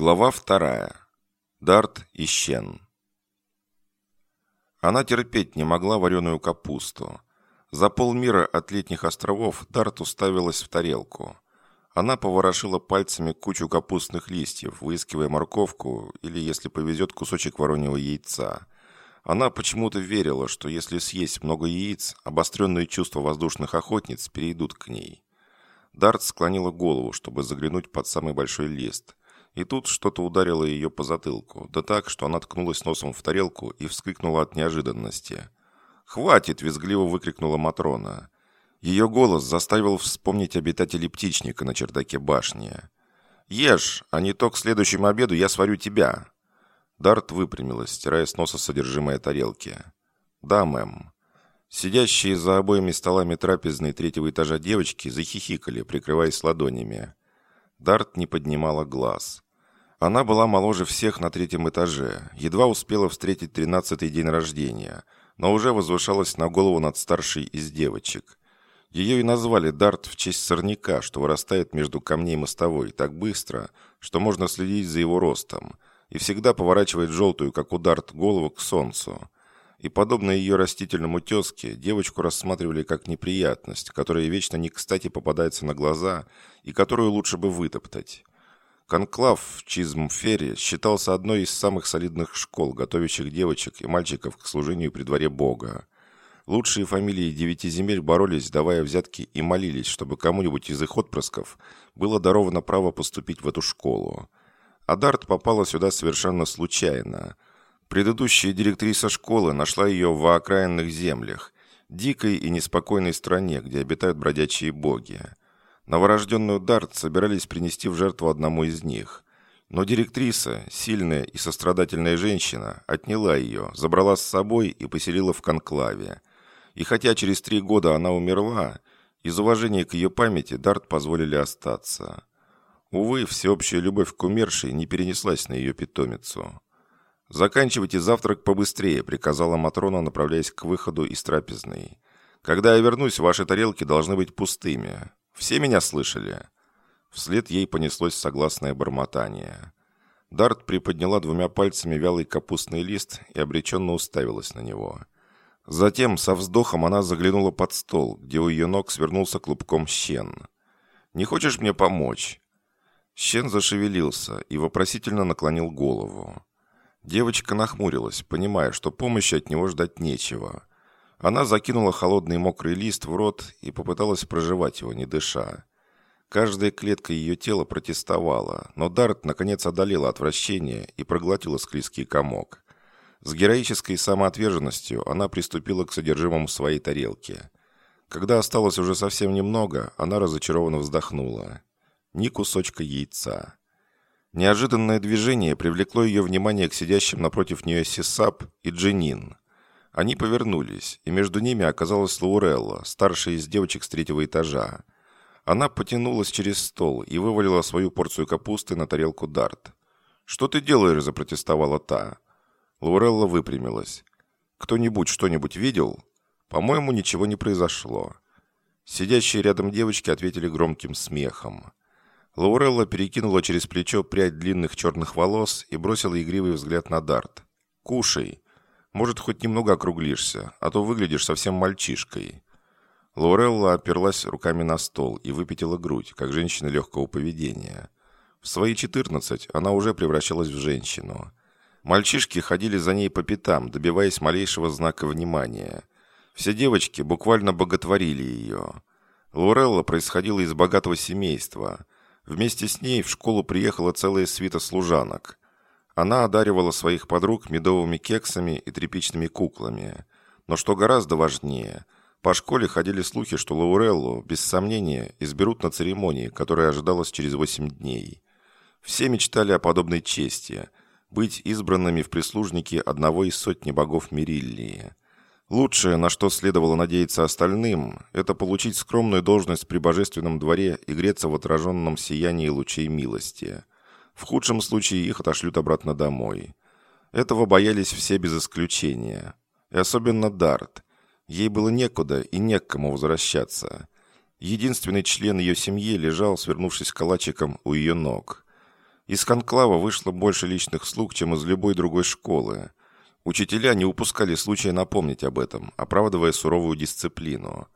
Глава вторая. Дарт и Щен. Она терпеть не могла вареную капусту. За полмира от летних островов Дарт уставилась в тарелку. Она поворошила пальцами кучу капустных листьев, выискивая морковку или, если повезет, кусочек вороньего яйца. Она почему-то верила, что если съесть много яиц, обостренные чувства воздушных охотниц перейдут к ней. Дарт склонила голову, чтобы заглянуть под самый большой лист. И тут что-то ударило ее по затылку, да так, что она ткнулась носом в тарелку и вскрикнула от неожиданности. «Хватит!» – визгливо выкрикнула Матрона. Ее голос заставил вспомнить обитателей птичника на чердаке башни. «Ешь, а не то к следующему обеду я сварю тебя!» Дарт выпрямилась, стирая с носа содержимое тарелки. «Да, мэм». Сидящие за обоими столами трапезной третьего этажа девочки захихикали, прикрываясь ладонями. Дарт не поднимала глаз. Она была моложе всех на третьем этаже, едва успела встретить тринадцатый день рождения, но уже возвышалась на голову над старшей из девочек. Ее и назвали Дарт в честь сорняка, что вырастает между камней мостовой так быстро, что можно следить за его ростом, и всегда поворачивает желтую, как у Дарт, голову к солнцу. И, подобно ее растительному тезке, девочку рассматривали как неприятность, которая вечно не кстати попадается на глаза и которую лучше бы вытоптать. Конклав в Чизмфере считался одной из самых солидных школ, готовящих девочек и мальчиков к служению при дворе Бога. Лучшие фамилии девяти земель боролись, давая взятки, и молились, чтобы кому-нибудь из их отпрысков было даровано право поступить в эту школу. Адарт попала сюда совершенно случайно. Предыдущая директриса школы нашла ее в окраинных землях, дикой и неспокойной стране, где обитают бродячие боги. Новорожденную Дарт собирались принести в жертву одному из них. Но директриса, сильная и сострадательная женщина, отняла ее, забрала с собой и поселила в конклаве. И хотя через три года она умерла, из уважения к ее памяти Дарт позволили остаться. Увы, всеобщая любовь к умершей не перенеслась на ее питомицу. «Заканчивайте завтрак побыстрее», — приказала Матрона, направляясь к выходу из трапезной. «Когда я вернусь, ваши тарелки должны быть пустыми. Все меня слышали?» Вслед ей понеслось согласное бормотание. Дарт приподняла двумя пальцами вялый капустный лист и обреченно уставилась на него. Затем со вздохом она заглянула под стол, где у ее ног свернулся клубком щен. «Не хочешь мне помочь?» Щен зашевелился и вопросительно наклонил голову. Девочка нахмурилась, понимая, что помощи от него ждать нечего. Она закинула холодный мокрый лист в рот и попыталась проживать его, не дыша. Каждая клетка ее тела протестовала, но Дарт наконец одолела отвращение и проглотила склизкий комок. С героической самоотверженностью она приступила к содержимому своей тарелки. Когда осталось уже совсем немного, она разочарованно вздохнула. Ни кусочка яйца. Неожиданное движение привлекло ее внимание к сидящим напротив нее Сисап и Дженин – они повернулись, и между ними оказалась Лаурелла, старшая из девочек с третьего этажа. Она потянулась через стол и вывалила свою порцию капусты на тарелку Дарт. «Что ты делаешь?» – запротестовала та. Лаурелла выпрямилась. «Кто-нибудь что-нибудь видел?» «По-моему, ничего не произошло». Сидящие рядом девочки ответили громким смехом. Лаурелла перекинула через плечо прядь длинных черных волос и бросила игривый взгляд на Дарт. «Кушай. Может, хоть немного округлишься, а то выглядишь совсем мальчишкой». Лорелла оперлась руками на стол и выпятила грудь, как женщина легкого поведения. В свои четырнадцать она уже превращалась в женщину. Мальчишки ходили за ней по пятам, добиваясь малейшего знака внимания. Все девочки буквально боготворили ее. Лорелла происходила из богатого семейства. Вместе с ней в школу приехала целая свита служанок. Она одаривала своих подруг медовыми кексами и тряпичными куклами. Но что гораздо важнее, по школе ходили слухи, что Лауреллу, без сомнения, изберут на церемонии, которая ожидалась через восемь дней. Все мечтали о подобной чести – быть избранными в прислужники одного из сотни богов Мериллии. Лучшее, на что следовало надеяться остальным, это получить скромную должность при божественном дворе и греться в отраженном сиянии лучей милости – в худшем случае их отошлют обратно домой. Этого боялись все без исключения. И особенно Дарт. Ей было некуда и не к кому возвращаться. Единственный член ее семьи лежал, свернувшись калачиком у ее ног. Из конклава вышло больше личных слуг, чем из любой другой школы. Учителя не упускали случая напомнить об этом, оправдывая суровую дисциплину.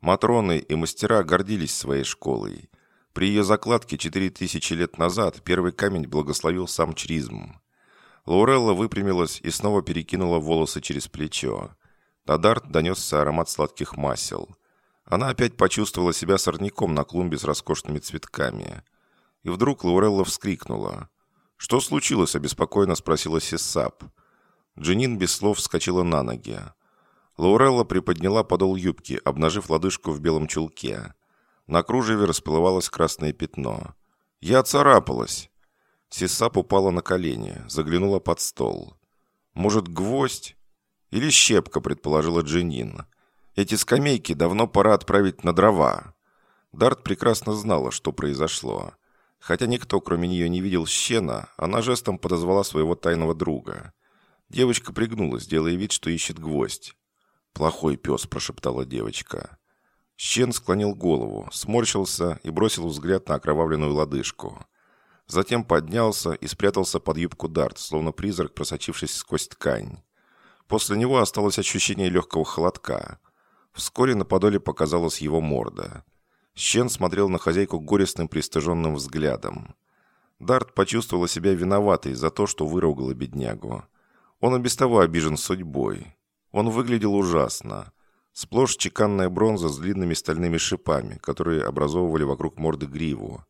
Матроны и мастера гордились своей школой. При ее закладке 4000 лет назад первый камень благословил сам Чризм. Лаурелла выпрямилась и снова перекинула волосы через плечо. До Дарт донесся аромат сладких масел. Она опять почувствовала себя сорняком на клумбе с роскошными цветками. И вдруг Лаурелла вскрикнула. «Что случилось?» – обеспокоенно спросила Сессап. Джинин без слов вскочила на ноги. Лаурелла приподняла подол юбки, обнажив лодыжку в белом чулке. На кружеве расплывалось красное пятно. «Я царапалась!» Сессап упала на колени, заглянула под стол. «Может, гвоздь?» «Или щепка», — предположила Джинин. «Эти скамейки давно пора отправить на дрова». Дарт прекрасно знала, что произошло. Хотя никто, кроме нее, не видел щена, она жестом подозвала своего тайного друга. Девочка пригнулась, делая вид, что ищет гвоздь. «Плохой пес», – прошептала девочка. Щен склонил голову, сморщился и бросил взгляд на окровавленную лодыжку. Затем поднялся и спрятался под юбку Дарт, словно призрак, просочившись сквозь ткань. После него осталось ощущение легкого холодка. Вскоре на подоле показалась его морда. Щен смотрел на хозяйку горестным пристыженным взглядом. Дарт почувствовала себя виноватой за то, что выругала беднягу. Он и без того обижен судьбой. Он выглядел ужасно. Сплошь чеканная бронза с длинными стальными шипами, которые образовывали вокруг морды гриву.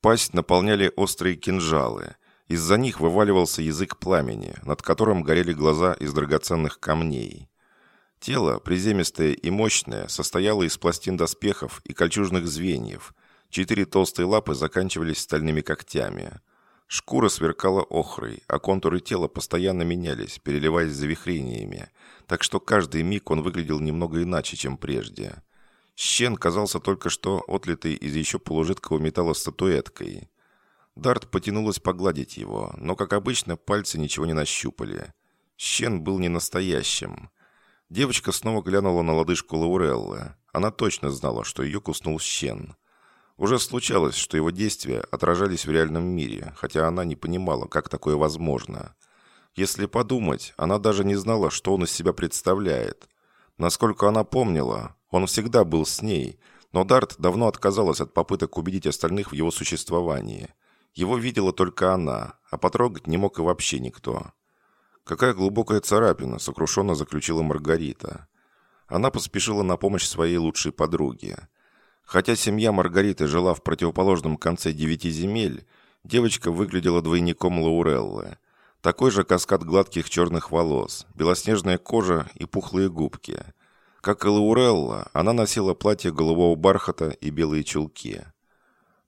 Пасть наполняли острые кинжалы. Из-за них вываливался язык пламени, над которым горели глаза из драгоценных камней. Тело, приземистое и мощное, состояло из пластин доспехов и кольчужных звеньев. Четыре толстые лапы заканчивались стальными когтями. Шкура сверкала охрой, а контуры тела постоянно менялись, переливаясь завихрениями, так что каждый миг он выглядел немного иначе, чем прежде. Щен казался только что отлитой из еще полужидкого металла статуэткой. Дарт потянулась погладить его, но, как обычно, пальцы ничего не нащупали. Щен был не настоящим. Девочка снова глянула на лодыжку Лауреллы. Она точно знала, что ее куснул щен. Уже случалось, что его действия отражались в реальном мире, хотя она не понимала, как такое возможно. Если подумать, она даже не знала, что он из себя представляет. Насколько она помнила, он всегда был с ней, но Дарт давно отказалась от попыток убедить остальных в его существовании. Его видела только она, а потрогать не мог и вообще никто. «Какая глубокая царапина!» – сокрушенно заключила Маргарита. Она поспешила на помощь своей лучшей подруге. Хотя семья Маргариты жила в противоположном конце девяти земель, девочка выглядела двойником Лауреллы. Такой же каскад гладких черных волос, белоснежная кожа и пухлые губки. Как и Лаурелла, она носила платье голубого бархата и белые чулки.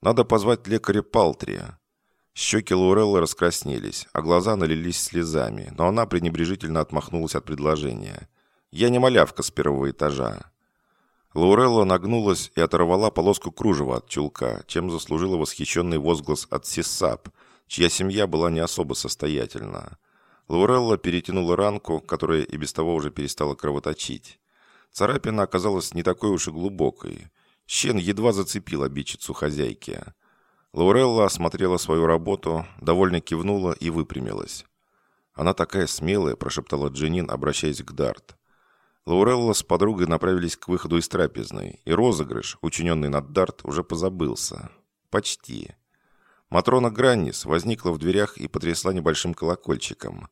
«Надо позвать лекаря Палтрия», Щеки Лауреллы раскраснелись, а глаза налились слезами, но она пренебрежительно отмахнулась от предложения. «Я не малявка с первого этажа». Лаурелла нагнулась и оторвала полоску кружева от чулка, чем заслужила восхищенный возглас от Сисап, чья семья была не особо состоятельна. Лаурелла перетянула ранку, которая и без того уже перестала кровоточить. Царапина оказалась не такой уж и глубокой. Щен едва зацепил обидчицу хозяйки. Лаурелла осмотрела свою работу, довольно кивнула и выпрямилась. «Она такая смелая», – прошептала Дженин, обращаясь к Дарт. Лаурелла с подругой направились к выходу из трапезной, и розыгрыш, учиненный над Дарт, уже позабылся. Почти. Матрона Граннис возникла в дверях и потрясла небольшим колокольчиком.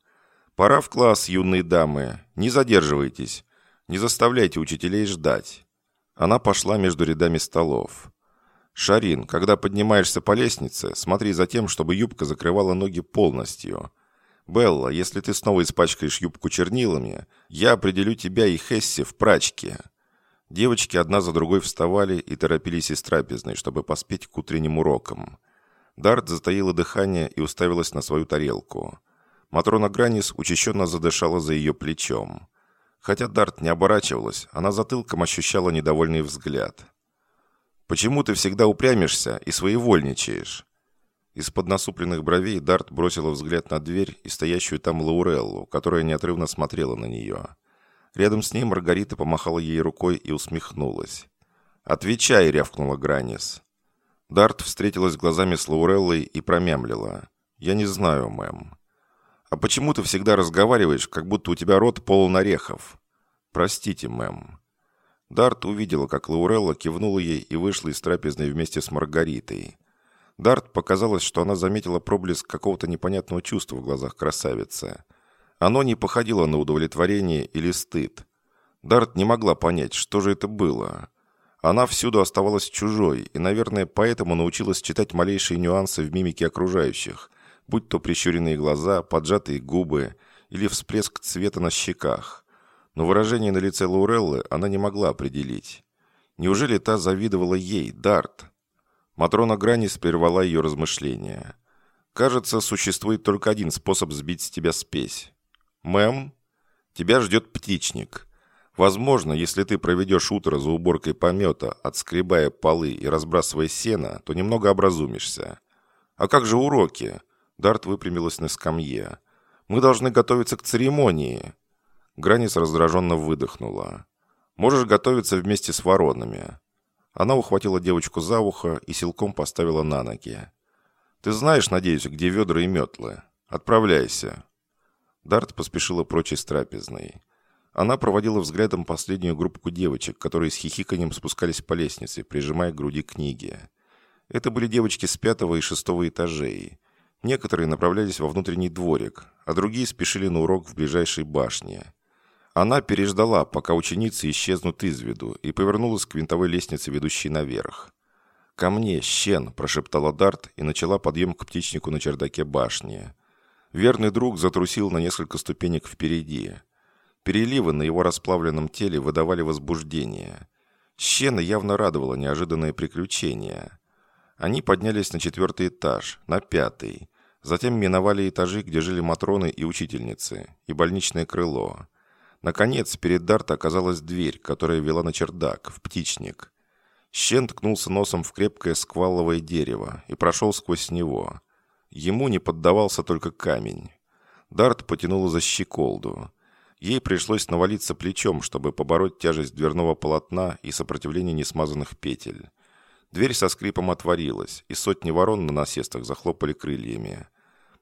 «Пора в класс, юные дамы. Не задерживайтесь. Не заставляйте учителей ждать». Она пошла между рядами столов. «Шарин, когда поднимаешься по лестнице, смотри за тем, чтобы юбка закрывала ноги полностью. Белла, если ты снова испачкаешь юбку чернилами, я определю тебя и Хесси в прачке». Девочки одна за другой вставали и торопились из трапезной, чтобы поспеть к утренним урокам. Дарт затаила дыхание и уставилась на свою тарелку. Матрона Гранис учащенно задышала за ее плечом. Хотя Дарт не оборачивалась, она затылком ощущала недовольный взгляд. Почему ты всегда упрямишься и своевольничаешь?» Из-под насупленных бровей Дарт бросила взгляд на дверь и стоящую там Лауреллу, которая неотрывно смотрела на нее. Рядом с ней Маргарита помахала ей рукой и усмехнулась. «Отвечай!» — рявкнула Гранис. Дарт встретилась глазами с Лауреллой и промямлила. «Я не знаю, мэм». «А почему ты всегда разговариваешь, как будто у тебя рот полон орехов?» «Простите, мэм». Дарт увидела, как Лаурелла кивнула ей и вышла из трапезной вместе с Маргаритой. Дарт показалось, что она заметила проблеск какого-то непонятного чувства в глазах красавицы. Оно не походило на удовлетворение или стыд. Дарт не могла понять, что же это было. Она всюду оставалась чужой и, наверное, поэтому научилась читать малейшие нюансы в мимике окружающих, будь то прищуренные глаза, поджатые губы или всплеск цвета на щеках. Но выражение на лице Лауреллы она не могла определить. Неужели та завидовала ей, Дарт? Матрона Гранис прервала ее размышления. «Кажется, существует только один способ сбить с тебя спесь. Мэм, тебя ждет птичник. Возможно, если ты проведешь утро за уборкой помета, отскребая полы и разбрасывая сено, то немного образумишься. А как же уроки? Дарт выпрямилась на скамье. Мы должны готовиться к церемонии. Гранис раздраженно выдохнула. Можешь готовиться вместе с воронами. Она ухватила девочку за ухо и силком поставила на ноги. «Ты знаешь, надеюсь, где ведра и метлы? Отправляйся». Дарт поспешила прочь из трапезной. Она проводила взглядом последнюю группку девочек, которые с хихиканием спускались по лестнице, прижимая к груди книги. Это были девочки с пятого и шестого этажей. Некоторые направлялись во внутренний дворик, а другие спешили на урок в ближайшей башне. Она переждала, пока ученицы исчезнут из виду, и повернулась к винтовой лестнице, ведущей наверх. «Ко мне, щен!» – прошептала Дарт и начала подъем к птичнику на чердаке башни. Верный друг затрусил на несколько ступенек впереди – Переливы на его расплавленном теле выдавали возбуждение. Щена явно радовало неожиданное приключение. Они поднялись на четвертый этаж, на пятый. Затем миновали этажи, где жили матроны и учительницы, и больничное крыло. Наконец, перед Дарт оказалась дверь, которая вела на чердак, в птичник. Щен ткнулся носом в крепкое скваловое дерево и прошел сквозь него. Ему не поддавался только камень. Дарт потянула за щеколду. Ей пришлось навалиться плечом, чтобы побороть тяжесть дверного полотна и сопротивление несмазанных петель. Дверь со скрипом отворилась, и сотни ворон на насестах захлопали крыльями.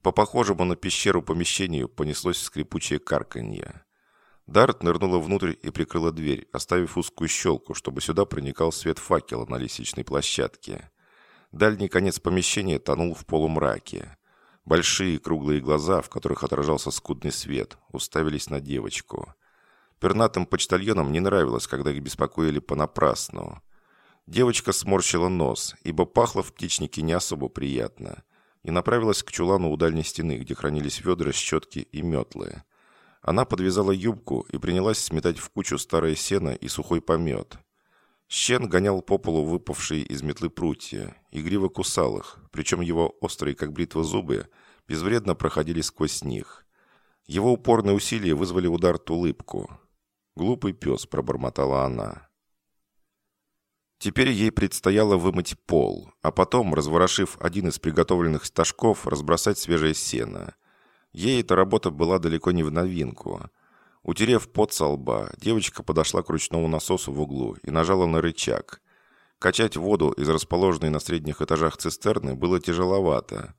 По похожему на пещеру помещению понеслось скрипучее карканье. Дарт нырнула внутрь и прикрыла дверь, оставив узкую щелку, чтобы сюда проникал свет факела на лестничной площадке. Дальний конец помещения тонул в полумраке. Большие круглые глаза, в которых отражался скудный свет, уставились на девочку. Пернатым почтальонам не нравилось, когда их беспокоили понапрасну. Девочка сморщила нос, ибо пахло в птичнике не особо приятно, и направилась к чулану у дальней стены, где хранились ведра, щетки и метлы. Она подвязала юбку и принялась сметать в кучу старое сено и сухой помет. Щен гонял по полу выпавшие из метлы прутья, игриво кусал их, причем его острые, как бритва, зубы безвредно проходили сквозь них. Его упорные усилия вызвали удар улыбку. «Глупый пес», — пробормотала она. Теперь ей предстояло вымыть пол, а потом, разворошив один из приготовленных стажков, разбросать свежее сено. Ей эта работа была далеко не в новинку. Утерев пот со лба, девочка подошла к ручному насосу в углу и нажала на рычаг. Качать воду из расположенной на средних этажах цистерны было тяжеловато.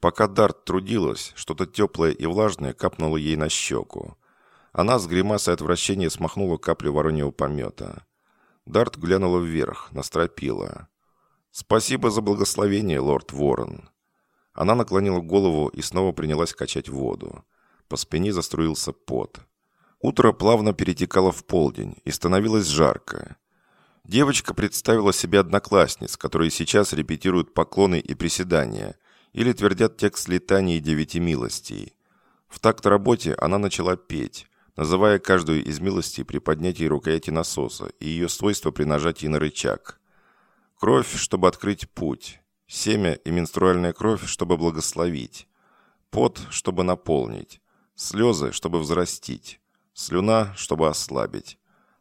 Пока Дарт трудилась, что-то теплое и влажное капнуло ей на щеку. Она с гримасой отвращения смахнула каплю вороньего помета. Дарт глянула вверх, настропила. «Спасибо за благословение, лорд Ворон». Она наклонила голову и снова принялась качать воду. По спине заструился пот. Утро плавно перетекало в полдень, и становилось жарко. Девочка представила себе одноклассниц, которые сейчас репетируют поклоны и приседания – или твердят текст летаний девяти милостей. В такт работе она начала петь, называя каждую из милостей при поднятии рукояти насоса и ее свойства при нажатии на рычаг. Кровь, чтобы открыть путь. Семя и менструальная кровь, чтобы благословить. Пот, чтобы наполнить. Слезы, чтобы взрастить. Слюна, чтобы ослабить.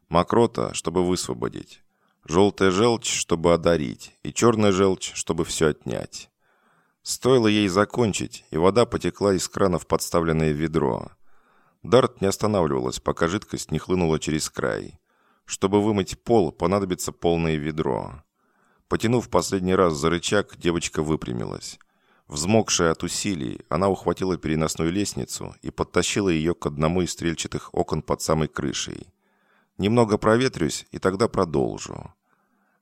Мокрота, чтобы высвободить. Желтая желчь, чтобы одарить. И черная желчь, чтобы все отнять. Стоило ей закончить, и вода потекла из крана в подставленное ведро. Дарт не останавливалась, пока жидкость не хлынула через край. Чтобы вымыть пол, понадобится полное ведро. Потянув последний раз за рычаг, девочка выпрямилась. Взмокшая от усилий, она ухватила переносную лестницу и подтащила ее к одному из стрельчатых окон под самой крышей. «Немного проветрюсь, и тогда продолжу».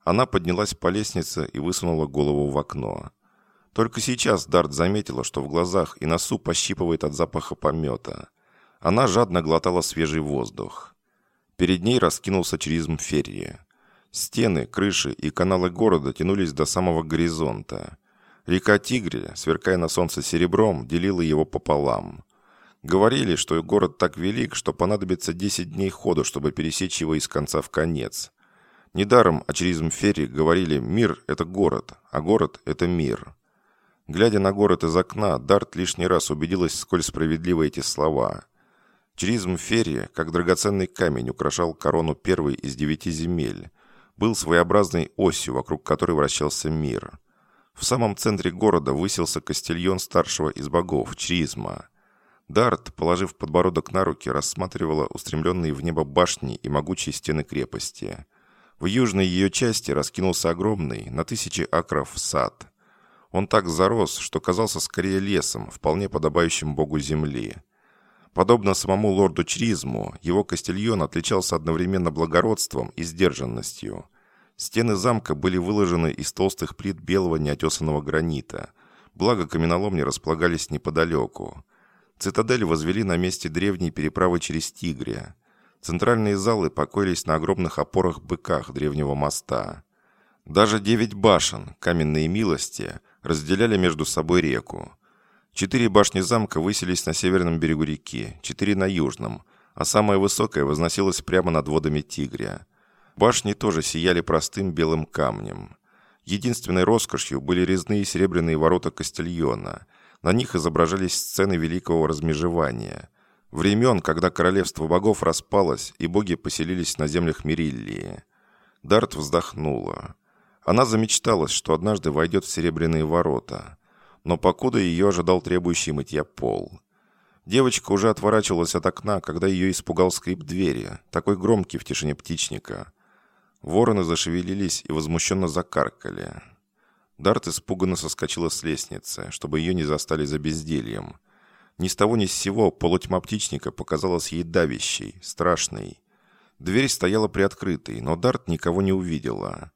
Она поднялась по лестнице и высунула голову в окно. Только сейчас Дарт заметила, что в глазах и носу пощипывает от запаха помета. Она жадно глотала свежий воздух. Перед ней раскинулся чризм Ферри. Стены, крыши и каналы города тянулись до самого горизонта. Река Тигре, сверкая на солнце серебром, делила его пополам. Говорили, что город так велик, что понадобится 10 дней хода, чтобы пересечь его из конца в конец. Недаром о Чризм Ферри говорили «мир – это город, а город – это мир». Глядя на город из окна, Дарт лишний раз убедилась, сколь справедливы эти слова. Чризм Ферри, как драгоценный камень, украшал корону первой из девяти земель. Был своеобразной осью, вокруг которой вращался мир. В самом центре города высился кастильон старшего из богов, Чризма. Дарт, положив подбородок на руки, рассматривала устремленные в небо башни и могучие стены крепости. В южной ее части раскинулся огромный, на тысячи акров, сад. Он так зарос, что казался скорее лесом, вполне подобающим богу земли. Подобно самому лорду Чризму, его кастильон отличался одновременно благородством и сдержанностью – Стены замка были выложены из толстых плит белого неотесанного гранита. Благо каменоломни располагались неподалеку. Цитадель возвели на месте древней переправы через Тигре. Центральные залы покоились на огромных опорах-быках древнего моста. Даже девять башен, каменные милости, разделяли между собой реку. Четыре башни замка высились на северном берегу реки, четыре на южном, а самая высокая возносилась прямо над водами Тигря. Башни тоже сияли простым белым камнем. Единственной роскошью были резные серебряные ворота Кастильона. На них изображались сцены великого размежевания. Времен, когда королевство богов распалось, и боги поселились на землях Мериллии. Дарт вздохнула. Она замечталась, что однажды войдет в серебряные ворота. Но покуда ее ожидал требующий мытья пол. Девочка уже отворачивалась от окна, когда ее испугал скрип двери, такой громкий в тишине птичника. Вороны зашевелились и возмущенно закаркали. Дарт испуганно соскочила с лестницы, чтобы ее не застали за бездельем. Ни с того ни с сего полутьма птичника показалась ей давящей, страшной. Дверь стояла приоткрытой, но Дарт никого не увидела.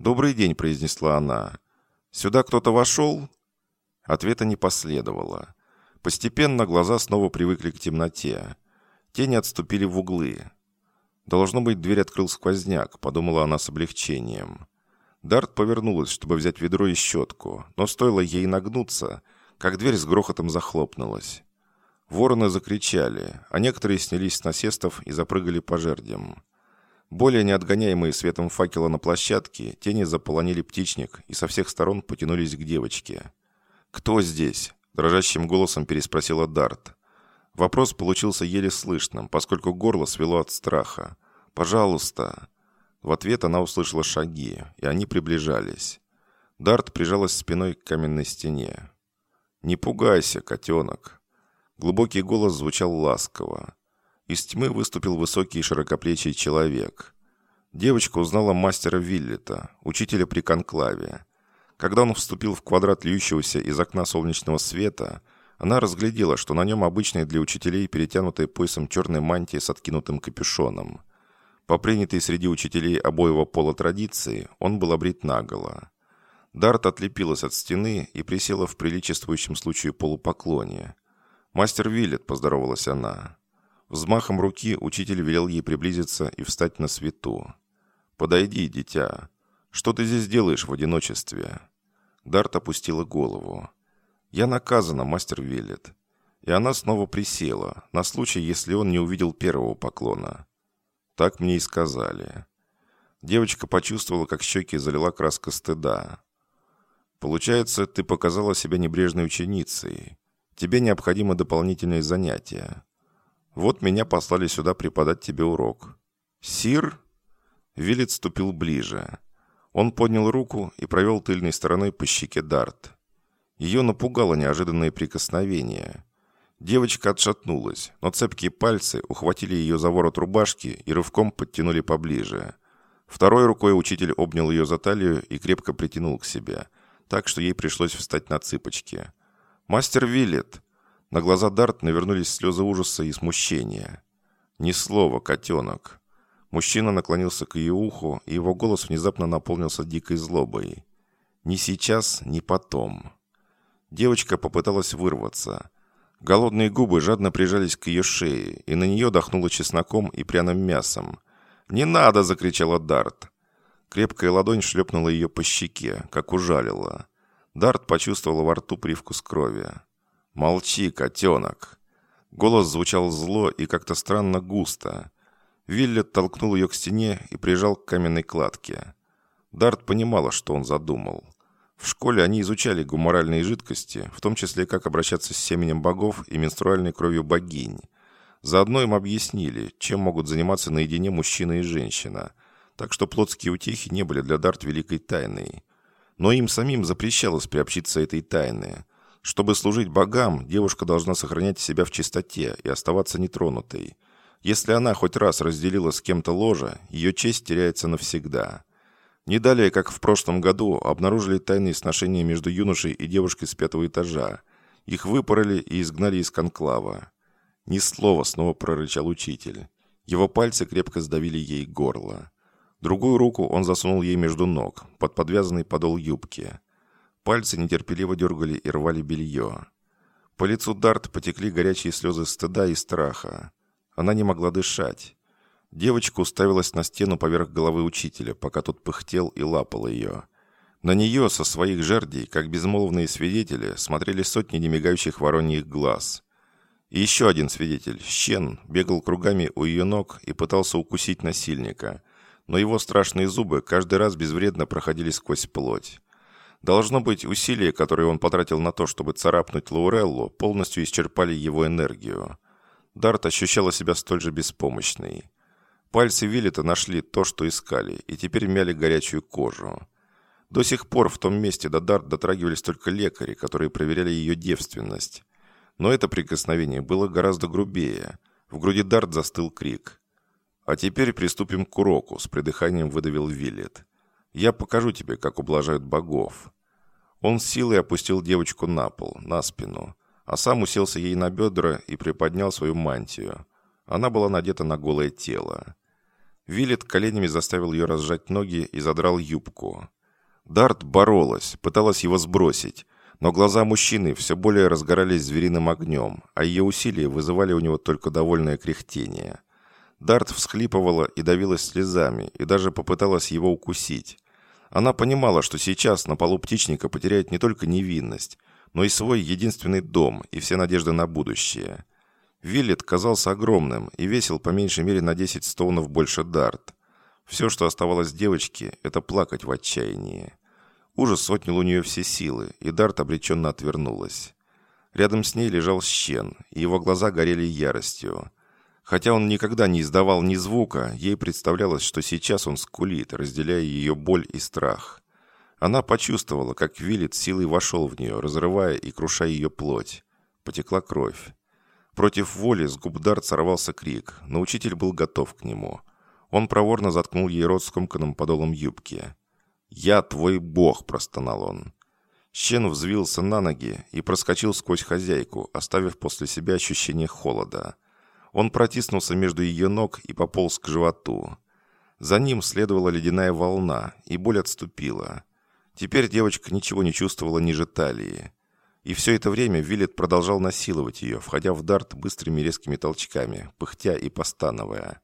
«Добрый день», — произнесла она. «Сюда кто-то вошел?» Ответа не последовало. Постепенно глаза снова привыкли к темноте. Тени отступили в углы. Должно быть, дверь открыл сквозняк, подумала она с облегчением. Дарт повернулась, чтобы взять ведро и щетку, но стоило ей нагнуться, как дверь с грохотом захлопнулась. Вороны закричали, а некоторые снялись с насестов и запрыгали по жердям. Более неотгоняемые светом факела на площадке, тени заполонили птичник и со всех сторон потянулись к девочке. «Кто здесь?» – дрожащим голосом переспросила Дарт. Вопрос получился еле слышным, поскольку горло свело от страха. «Пожалуйста!» В ответ она услышала шаги, и они приближались. Дарт прижалась спиной к каменной стене. «Не пугайся, котенок!» Глубокий голос звучал ласково. Из тьмы выступил высокий широкоплечий человек. Девочка узнала мастера Виллета, учителя при конклаве. Когда он вступил в квадрат льющегося из окна солнечного света, она разглядела, что на нем обычная для учителей перетянутая поясом черной мантии с откинутым капюшоном. По принятой среди учителей обоего пола традиции, он был обрит наголо. Дарт отлепилась от стены и присела в приличествующем случае полупоклоне. «Мастер Виллет», — поздоровалась она. Взмахом руки учитель велел ей приблизиться и встать на свету. «Подойди, дитя. Что ты здесь делаешь в одиночестве?» Дарт опустила голову. «Я наказана, мастер Виллет». И она снова присела, на случай, если он не увидел первого поклона. Так мне и сказали. Девочка почувствовала, как щеки залила краска стыда. Получается, ты показала себя небрежной ученицей. Тебе необходимо дополнительные занятия. Вот меня послали сюда преподать тебе урок. Сир? Вилет ступил ближе. Он поднял руку и провел тыльной стороной по щеке Дарт. Ее напугало неожиданное прикосновение. Девочка отшатнулась, но цепкие пальцы ухватили ее за ворот рубашки и рывком подтянули поближе. Второй рукой учитель обнял ее за талию и крепко притянул к себе, так что ей пришлось встать на цыпочки. «Мастер Виллет!» На глаза Дарт навернулись слезы ужаса и смущения. «Ни слова, котенок!» Мужчина наклонился к ее уху, и его голос внезапно наполнился дикой злобой. «Ни сейчас, ни потом». Девочка попыталась вырваться. Голодные губы жадно прижались к ее шее, и на нее дохнуло чесноком и пряным мясом. «Не надо!» – закричала Дарт. Крепкая ладонь шлепнула ее по щеке, как ужалила. Дарт почувствовала во рту привкус крови. «Молчи, котенок!» Голос звучал зло и как-то странно густо. Виллет толкнул ее к стене и прижал к каменной кладке. Дарт понимала, что он задумал. В школе они изучали гуморальные жидкости, в том числе как обращаться с семенем богов и менструальной кровью богинь. Заодно им объяснили, чем могут заниматься наедине мужчина и женщина. Так что плотские утехи не были для Дарт великой тайной. Но им самим запрещалось приобщиться этой тайне. Чтобы служить богам, девушка должна сохранять себя в чистоте и оставаться нетронутой. Если она хоть раз разделила с кем-то ложе, ее честь теряется навсегда. Не далее, как в прошлом году, обнаружили тайные сношения между юношей и девушкой с пятого этажа. Их выпороли и изгнали из конклава. «Ни слова!» — снова прорычал учитель. Его пальцы крепко сдавили ей горло. Другую руку он засунул ей между ног, под подвязанный подол юбки. Пальцы нетерпеливо дергали и рвали белье. По лицу Дарт потекли горячие слезы стыда и страха. Она не могла дышать. Девочка уставилась на стену поверх головы учителя, пока тот пыхтел и лапал ее. На нее со своих жердей, как безмолвные свидетели, смотрели сотни немигающих вороньих глаз. И еще один свидетель, Щен, бегал кругами у ее ног и пытался укусить насильника, но его страшные зубы каждый раз безвредно проходили сквозь плоть. Должно быть, усилия, которые он потратил на то, чтобы царапнуть Лауреллу, полностью исчерпали его энергию. Дарт ощущала себя столь же беспомощной. Пальцы Виллета нашли то, что искали, и теперь мяли горячую кожу. До сих пор в том месте до Дарт дотрагивались только лекари, которые проверяли ее девственность. Но это прикосновение было гораздо грубее. В груди Дарт застыл крик. «А теперь приступим к уроку», — с придыханием выдавил Виллет. «Я покажу тебе, как ублажают богов». Он силой опустил девочку на пол, на спину, а сам уселся ей на бедра и приподнял свою мантию. Она была надета на голое тело. Виллет коленями заставил ее разжать ноги и задрал юбку. Дарт боролась, пыталась его сбросить, но глаза мужчины все более разгорались звериным огнем, а ее усилия вызывали у него только довольное кряхтение. Дарт всхлипывала и давилась слезами, и даже попыталась его укусить. Она понимала, что сейчас на полу птичника потеряет не только невинность, но и свой единственный дом и все надежды на будущее. Виллет казался огромным и весил по меньшей мере на 10 стоунов больше Дарт. Все, что оставалось девочке, это плакать в отчаянии. Ужас отнял у нее все силы, и Дарт обреченно отвернулась. Рядом с ней лежал Щен, и его глаза горели яростью. Хотя он никогда не издавал ни звука, ей представлялось, что сейчас он скулит, разделяя ее боль и страх. Она почувствовала, как Виллет силой вошел в нее, разрывая и крушая ее плоть. Потекла кровь. Против воли с губ Дарт сорвался крик, но учитель был готов к нему. Он проворно заткнул ей рот скомканным подолом юбки. «Я твой бог!» – простонал он. Щен взвился на ноги и проскочил сквозь хозяйку, оставив после себя ощущение холода. Он протиснулся между ее ног и пополз к животу. За ним следовала ледяная волна, и боль отступила. Теперь девочка ничего не чувствовала ниже талии. И все это время Виллет продолжал насиловать ее, входя в дарт быстрыми резкими толчками, пыхтя и постановая.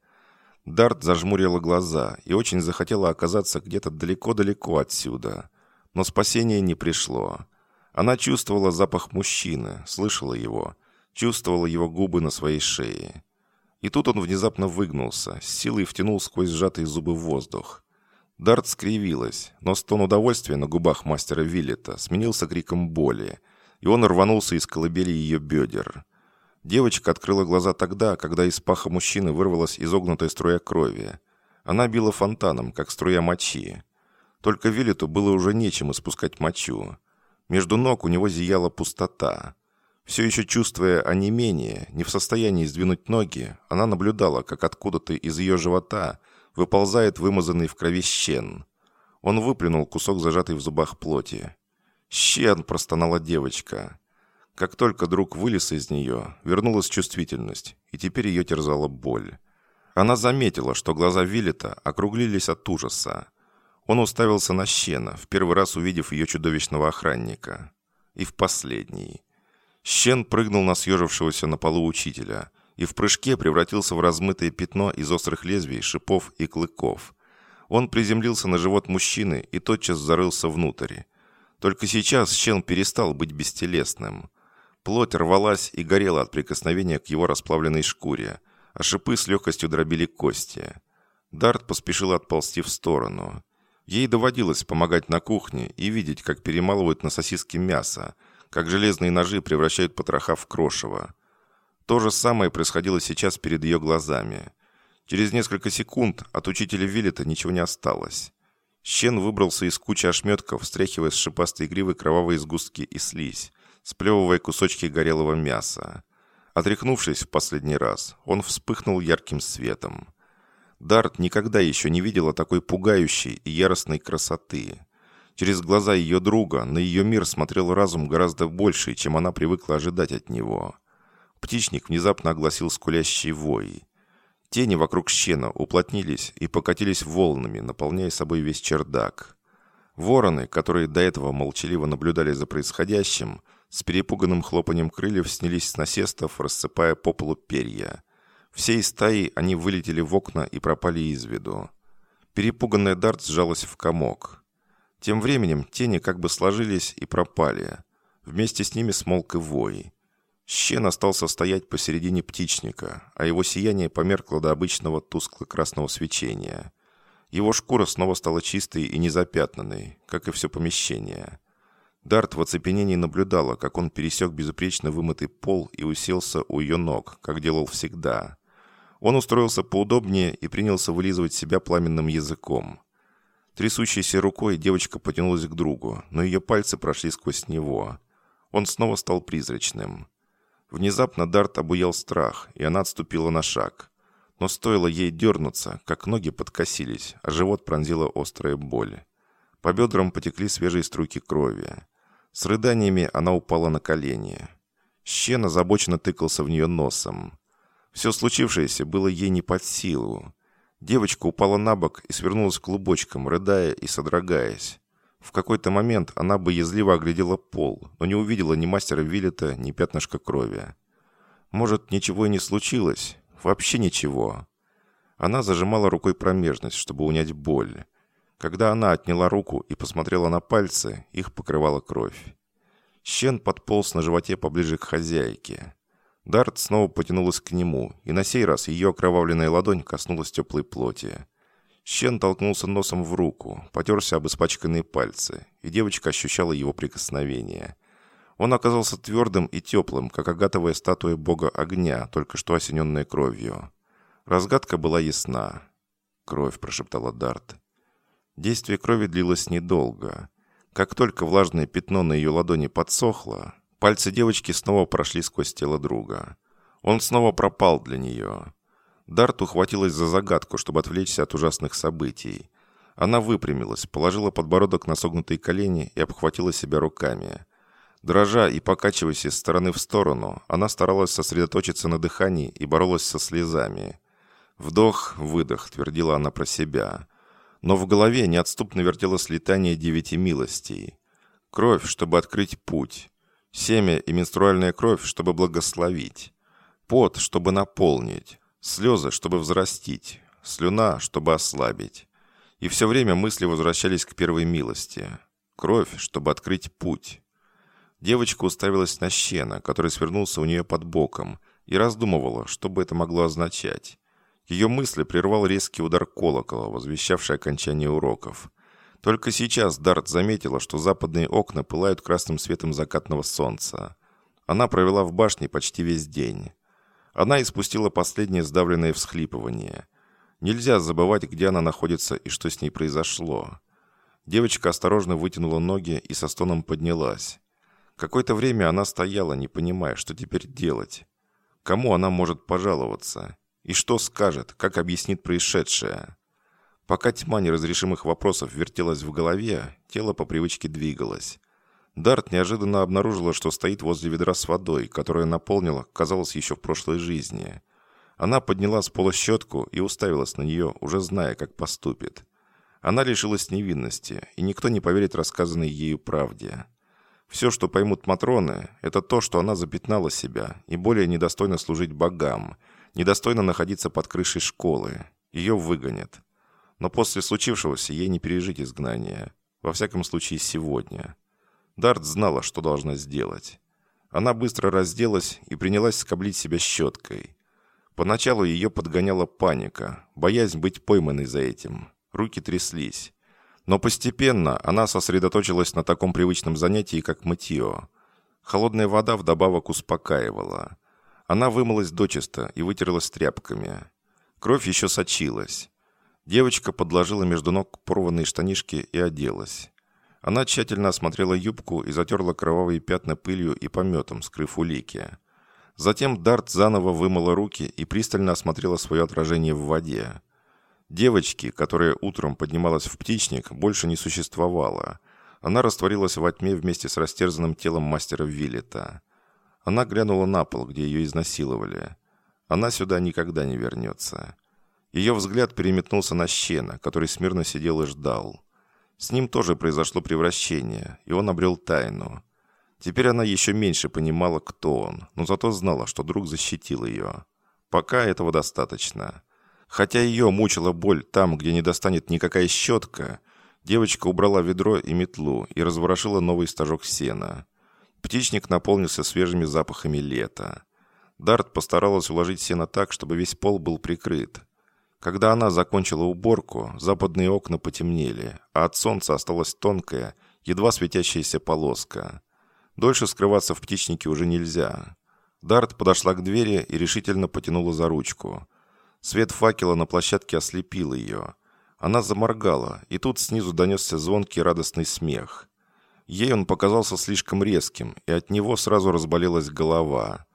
Дарт зажмурила глаза и очень захотела оказаться где-то далеко-далеко отсюда. Но спасение не пришло. Она чувствовала запах мужчины, слышала его, чувствовала его губы на своей шее. И тут он внезапно выгнулся, с силой втянул сквозь сжатые зубы воздух. Дарт скривилась, но стон удовольствия на губах мастера Виллета сменился криком боли, и он рванулся из колыбели ее бедер. Девочка открыла глаза тогда, когда из паха мужчины вырвалась изогнутая струя крови. Она била фонтаном, как струя мочи. Только Виллету было уже нечем испускать мочу. Между ног у него зияла пустота. Все еще чувствуя онемение, не в состоянии сдвинуть ноги, она наблюдала, как откуда-то из ее живота выползает вымазанный в крови щен. Он выплюнул кусок зажатой в зубах плоти. «Щен!» – простонала девочка. Как только друг вылез из нее, вернулась чувствительность, и теперь ее терзала боль. Она заметила, что глаза Виллета округлились от ужаса. Он уставился на Щена, в первый раз увидев ее чудовищного охранника. И в последний. Щен прыгнул на съежившегося на полу учителя и в прыжке превратился в размытое пятно из острых лезвий, шипов и клыков. Он приземлился на живот мужчины и тотчас зарылся внутрь. Только сейчас Щен перестал быть бестелесным. Плоть рвалась и горела от прикосновения к его расплавленной шкуре, а шипы с легкостью дробили кости. Дарт поспешил отползти в сторону. Ей доводилось помогать на кухне и видеть, как перемалывают на сосиски мясо, как железные ножи превращают потроха в крошево. То же самое происходило сейчас перед ее глазами. Через несколько секунд от учителя Виллета ничего не осталось. Щен выбрался из кучи ошметков, встряхивая с шипастой гривы кровавые сгустки и слизь сплевывая кусочки горелого мяса. Отряхнувшись в последний раз, он вспыхнул ярким светом. Дарт никогда еще не видела такой пугающей и яростной красоты. Через глаза ее друга на ее мир смотрел разум гораздо больше, чем она привыкла ожидать от него. Птичник внезапно огласил скулящий вой. Тени вокруг щена уплотнились и покатились волнами, наполняя собой весь чердак. Вороны, которые до этого молчаливо наблюдали за происходящим, с перепуганным хлопанием крыльев снялись с насестов, рассыпая по полу перья. Всей стаей они вылетели в окна и пропали из виду. Перепуганная Дарт сжалась в комок. Тем временем тени как бы сложились и пропали. Вместе с ними смолк и вой. Щен остался стоять посередине птичника, а его сияние померкло до обычного тускло-красного свечения. Его шкура снова стала чистой и незапятнанной, как и все помещение. Дарт в оцепенении наблюдала, как он пересек безупречно вымытый пол и уселся у ее ног, как делал всегда. Он устроился поудобнее и принялся вылизывать себя пламенным языком. Трясущейся рукой девочка потянулась к другу, но ее пальцы прошли сквозь него. Он снова стал призрачным. Внезапно Дарт обуял страх, и она отступила на шаг. Но стоило ей дернуться, как ноги подкосились, а живот пронзила острая боль. По бедрам потекли свежие струйки крови. С рыданиями она упала на колени. Щен озабоченно тыкался в нее носом. Все случившееся было ей не под силу. Девочка упала на бок и свернулась клубочком, рыдая и содрогаясь. В какой-то момент она боязливо оглядела пол, но не увидела ни мастера Виллета, ни пятнышка крови. Может, ничего и не случилось? Вообще ничего. Она зажимала рукой промежность, чтобы унять боль. Когда она отняла руку и посмотрела на пальцы, их покрывала кровь. Щен подполз на животе поближе к хозяйке. Дарт снова потянулась к нему, и на сей раз ее окровавленная ладонь коснулась теплой плоти. Щен толкнулся носом в руку, потерся об испачканные пальцы, и девочка ощущала его прикосновение. Он оказался твердым и теплым, как агатовая статуя бога огня, только что осененная кровью. Разгадка была ясна. «Кровь», — прошептала Дарт. Действие крови длилось недолго. Как только влажное пятно на ее ладони подсохло, пальцы девочки снова прошли сквозь тело друга. Он снова пропал для нее. Дарт ухватилась за загадку, чтобы отвлечься от ужасных событий. Она выпрямилась, положила подбородок на согнутые колени и обхватила себя руками. Дрожа и покачиваясь из стороны в сторону, она старалась сосредоточиться на дыхании и боролась со слезами. «Вдох, выдох», — твердила она про себя но в голове неотступно вертелось летание девяти милостей. Кровь, чтобы открыть путь. Семя и менструальная кровь, чтобы благословить. Пот, чтобы наполнить. Слезы, чтобы взрастить. Слюна, чтобы ослабить. И все время мысли возвращались к первой милости. Кровь, чтобы открыть путь. Девочка уставилась на щена, который свернулся у нее под боком, и раздумывала, что бы это могло означать. Ее мысли прервал резкий удар колокола, возвещавший окончание уроков. Только сейчас Дарт заметила, что западные окна пылают красным светом закатного солнца. Она провела в башне почти весь день. Она испустила последнее сдавленное всхлипывание. Нельзя забывать, где она находится и что с ней произошло. Девочка осторожно вытянула ноги и со стоном поднялась. Какое-то время она стояла, не понимая, что теперь делать. Кому она может пожаловаться? И что скажет, как объяснит происшедшее? Пока тьма неразрешимых вопросов вертелась в голове, тело по привычке двигалось. Дарт неожиданно обнаружила, что стоит возле ведра с водой, которая наполнила, казалось, еще в прошлой жизни. Она подняла с пола щетку и уставилась на нее, уже зная, как поступит. Она лишилась невинности, и никто не поверит рассказанной ею правде. Все, что поймут Матроны, это то, что она запятнала себя и более недостойно служить богам, недостойно находиться под крышей школы. Ее выгонят. Но после случившегося ей не пережить изгнание. Во всяком случае, сегодня. Дарт знала, что должна сделать. Она быстро разделась и принялась скоблить себя щеткой. Поначалу ее подгоняла паника, боязнь быть пойманной за этим. Руки тряслись. Но постепенно она сосредоточилась на таком привычном занятии, как мытье. Холодная вода вдобавок успокаивала. Она вымылась дочисто и вытерлась тряпками. Кровь еще сочилась. Девочка подложила между ног порванные штанишки и оделась. Она тщательно осмотрела юбку и затерла кровавые пятна пылью и пометом, скрыв улики. Затем Дарт заново вымыла руки и пристально осмотрела свое отражение в воде. Девочки, которая утром поднималась в птичник, больше не существовало. Она растворилась во тьме вместе с растерзанным телом мастера Виллета. Она глянула на пол, где ее изнасиловали. Она сюда никогда не вернется. Ее взгляд переметнулся на Щена, который смирно сидел и ждал. С ним тоже произошло превращение, и он обрел тайну. Теперь она еще меньше понимала, кто он, но зато знала, что друг защитил ее. Пока этого достаточно. Хотя ее мучила боль там, где не достанет никакая щетка, девочка убрала ведро и метлу и разворошила новый стажок сена. Птичник наполнился свежими запахами лета. Дарт постаралась уложить сено так, чтобы весь пол был прикрыт. Когда она закончила уборку, западные окна потемнели, а от солнца осталась тонкая, едва светящаяся полоска. Дольше скрываться в птичнике уже нельзя. Дарт подошла к двери и решительно потянула за ручку. Свет факела на площадке ослепил ее. Она заморгала, и тут снизу донесся звонкий радостный смех. Ей он показался слишком резким, и от него сразу разболелась голова.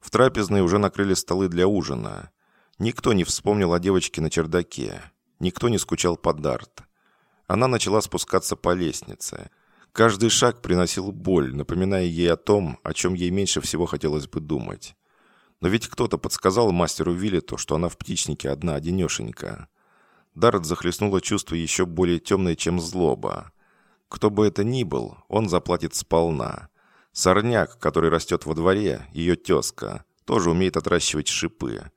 В трапезной уже накрыли столы для ужина. Никто не вспомнил о девочке на чердаке. Никто не скучал по Дарт. Она начала спускаться по лестнице. Каждый шаг приносил боль, напоминая ей о том, о чем ей меньше всего хотелось бы думать. Но ведь кто-то подсказал мастеру Виллету, что она в птичнике одна-одинешенька. Дарт захлестнуло чувство еще более темное, чем злоба. Кто бы это ни был, он заплатит сполна. Сорняк, который растет во дворе, ее тезка, тоже умеет отращивать шипы.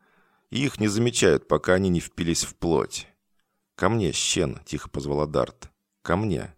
И их не замечают, пока они не впились в плоть. «Ко мне, щен!» – тихо позвала Дарт. «Ко мне!»